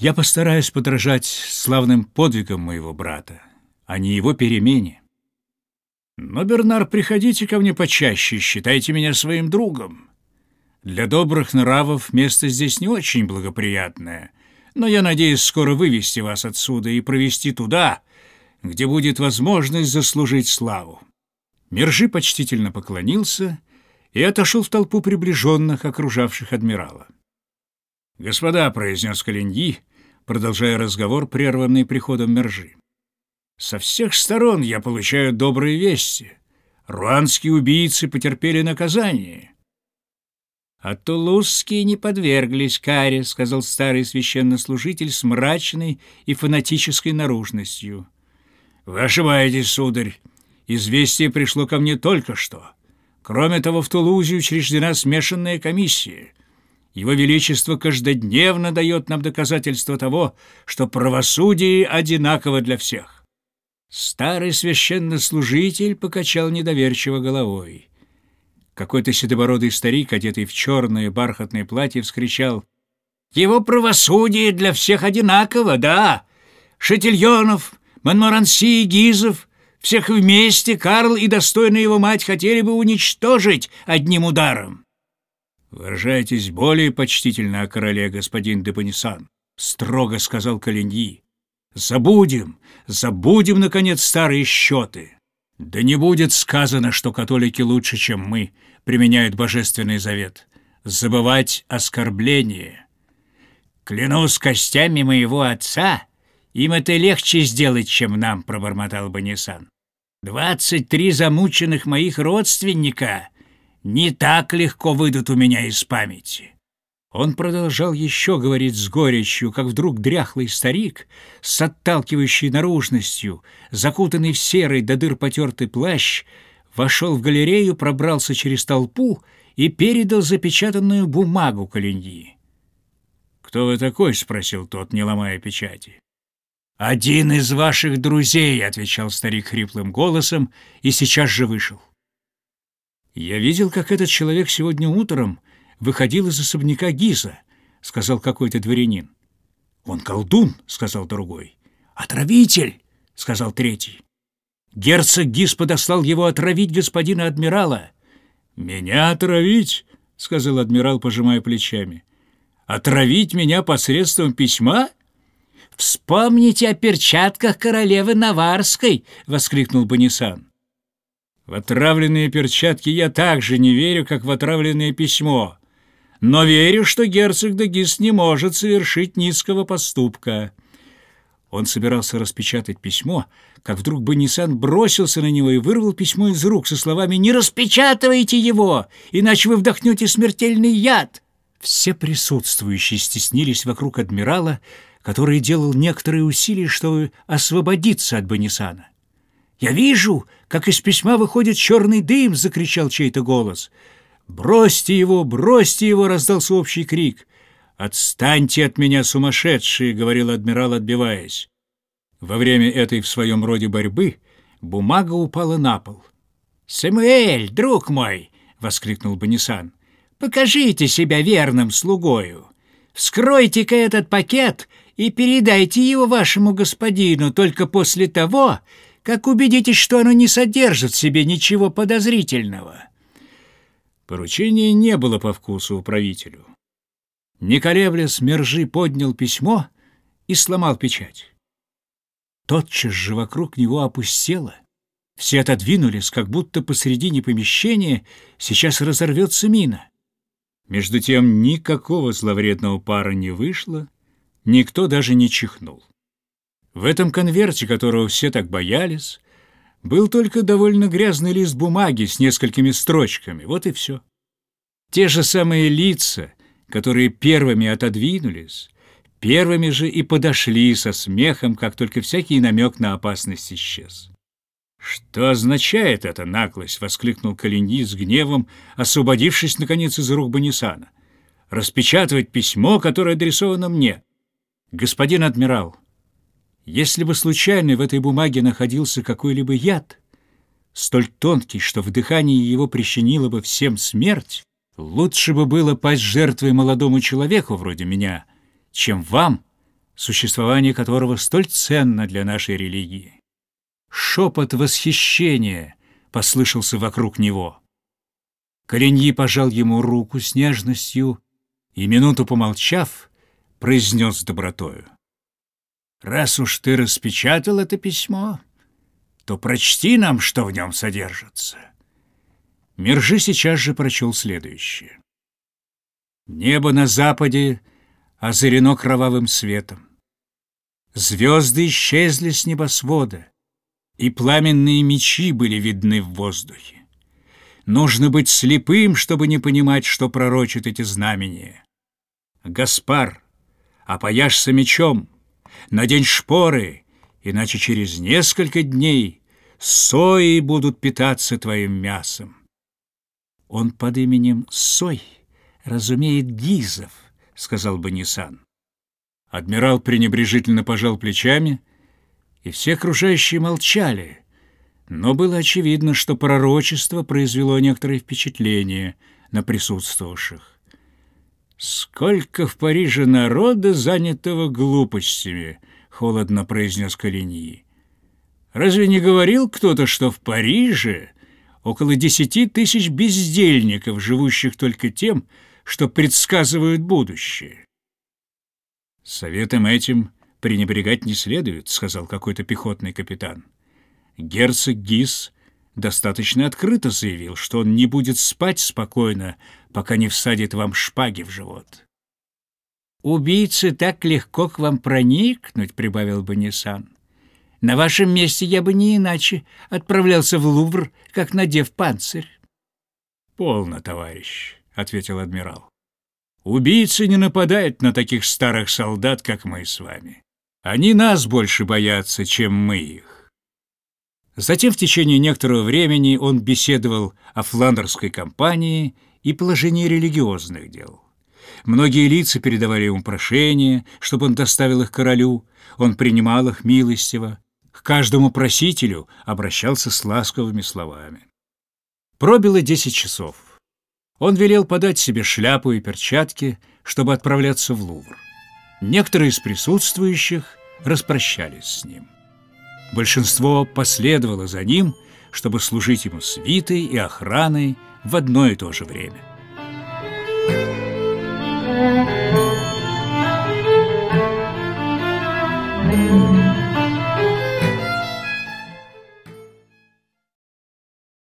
Я постараюсь подражать славным подвигам моего брата, а не его перемене. Но, Бернар, приходите ко мне почаще, считайте меня своим другом. Для добрых нравов место здесь не очень благоприятное, но я надеюсь скоро вывести вас отсюда и провести туда, где будет возможность заслужить славу». Мержи почтительно поклонился и отошел в толпу приближенных, окружавших адмирала. «Господа», — произнес Калиньи, продолжая разговор, прерванный приходом Мержи, «со всех сторон я получаю добрые вести. Руанские убийцы потерпели наказание. «А тулузские не подверглись каре», — сказал старый священнослужитель с мрачной и фанатической наружностью. «Вы ошибаетесь, сударь. Известие пришло ко мне только что. Кроме того, в Тулузе учреждена смешанная комиссия. Его Величество каждодневно дает нам доказательство того, что правосудие одинаково для всех». Старый священнослужитель покачал недоверчиво головой. Какой-то седобородый старик, одетый в черное бархатное платье, вскричал. «Его правосудие для всех одинаково, да! Шатильонов, Монморанси и Гизов, всех вместе Карл и достойная его мать хотели бы уничтожить одним ударом!» «Выражайтесь более почтительно о короле, господин де Боннисан», — строго сказал Калиньи. «Забудем, забудем, наконец, старые счеты. Да не будет сказано, что католики лучше, чем мы, применяют Божественный Завет. Забывать оскорбление. «Клянусь костями моего отца, им это легче сделать, чем нам», — пробормотал Банисан. «Двадцать три замученных моих родственника не так легко выйдут у меня из памяти». Он продолжал еще говорить с горечью, как вдруг дряхлый старик с отталкивающей наружностью, закутанный в серый до дыр потертый плащ, вошел в галерею, пробрался через толпу и передал запечатанную бумагу Калиньи. «Кто вы такой?» — спросил тот, не ломая печати. «Один из ваших друзей», — отвечал старик хриплым голосом и сейчас же вышел. «Я видел, как этот человек сегодня утром выходил из особняка Гиза», — сказал какой-то дворянин. «Он колдун», — сказал другой. «Отравитель», — сказал третий. Герцог Гис подослал его отравить господина адмирала. «Меня отравить?» — сказал адмирал, пожимая плечами. «Отравить меня посредством письма?» «Вспомните о перчатках королевы Наварской!» — воскликнул Бонисан. «В отравленные перчатки я также не верю, как в отравленное письмо, но верю, что герцог Дагис не может совершить низкого поступка». Он собирался распечатать письмо, как вдруг Банисан бросился на него и вырвал письмо из рук со словами «Не распечатывайте его, иначе вы вдохнете смертельный яд!» Все присутствующие стеснились вокруг адмирала, который делал некоторые усилия, чтобы освободиться от Банисана. «Я вижу, как из письма выходит черный дым!» — закричал чей-то голос. «Бросьте его, бросьте его!» — раздался общий крик. «Отстаньте от меня, сумасшедшие!» — говорил адмирал, отбиваясь. Во время этой в своем роде борьбы бумага упала на пол. «Самуэль, друг мой!» — воскликнул Банисан. «Покажите себя верным слугою. Вскройте-ка этот пакет и передайте его вашему господину только после того, как убедитесь, что оно не содержит в себе ничего подозрительного». Поручение не было по вкусу управителю. Не колеблясь, Мержи поднял письмо и сломал печать. Тотчас же вокруг него опустело. Все отодвинулись, как будто посредине помещения сейчас разорвется мина. Между тем никакого зловредного пара не вышло, никто даже не чихнул. В этом конверте, которого все так боялись, был только довольно грязный лист бумаги с несколькими строчками, вот и все. Те же самые лица, которые первыми отодвинулись, первыми же и подошли со смехом, как только всякий намек на опасность исчез. «Что означает эта наглость?» — воскликнул Калиньи с гневом, освободившись, наконец, из рук Банисана. «Распечатывать письмо, которое адресовано мне. Господин адмирал, если бы случайно в этой бумаге находился какой-либо яд, столь тонкий, что в дыхании его причинило бы всем смерть, Лучше бы было пасть жертвой молодому человеку вроде меня, чем вам, существование которого столь ценно для нашей религии. Шепот восхищения послышался вокруг него. Кореньи пожал ему руку с нежностью и, минуту помолчав, произнес с добротою. «Раз уж ты распечатал это письмо, то прочти нам, что в нем содержится». Мержи сейчас же прочел следующее. Небо на западе озарено кровавым светом. Звезды исчезли с небосвода, и пламенные мечи были видны в воздухе. Нужно быть слепым, чтобы не понимать, что пророчат эти знамения. Гаспар, опояшься мечом, надень шпоры, иначе через несколько дней сои будут питаться твоим мясом. Он под именем Сой разумеет Гизов, сказал Банисан. Адмирал пренебрежительно пожал плечами, и все окружающие молчали, но было очевидно, что пророчество произвело некоторое впечатление на присутствовавших. «Сколько в Париже народа, занятого глупостями!» — холодно произнес Калиньи. «Разве не говорил кто-то, что в Париже около десяти тысяч бездельников, живущих только тем, что предсказывают будущее. «Советом этим пренебрегать не следует», — сказал какой-то пехотный капитан. Герцог Гис достаточно открыто заявил, что он не будет спать спокойно, пока не всадит вам шпаги в живот. «Убийцы так легко к вам проникнуть», — прибавил Банисан. На вашем месте я бы не иначе отправлялся в Лувр, как надев панцирь. «Полно, товарищ», — ответил адмирал. «Убийцы не нападают на таких старых солдат, как мы с вами. Они нас больше боятся, чем мы их». Затем в течение некоторого времени он беседовал о фландерской кампании и положении религиозных дел. Многие лица передавали ему прошения, чтобы он доставил их королю, он принимал их милостиво, к каждому просителю обращался с ласковыми словами. Пробило десять часов. Он велел подать себе шляпу и перчатки, чтобы отправляться в Лувр. Некоторые из присутствующих распрощались с ним. Большинство последовало за ним, чтобы служить ему свитой и охраной в одно и то же время.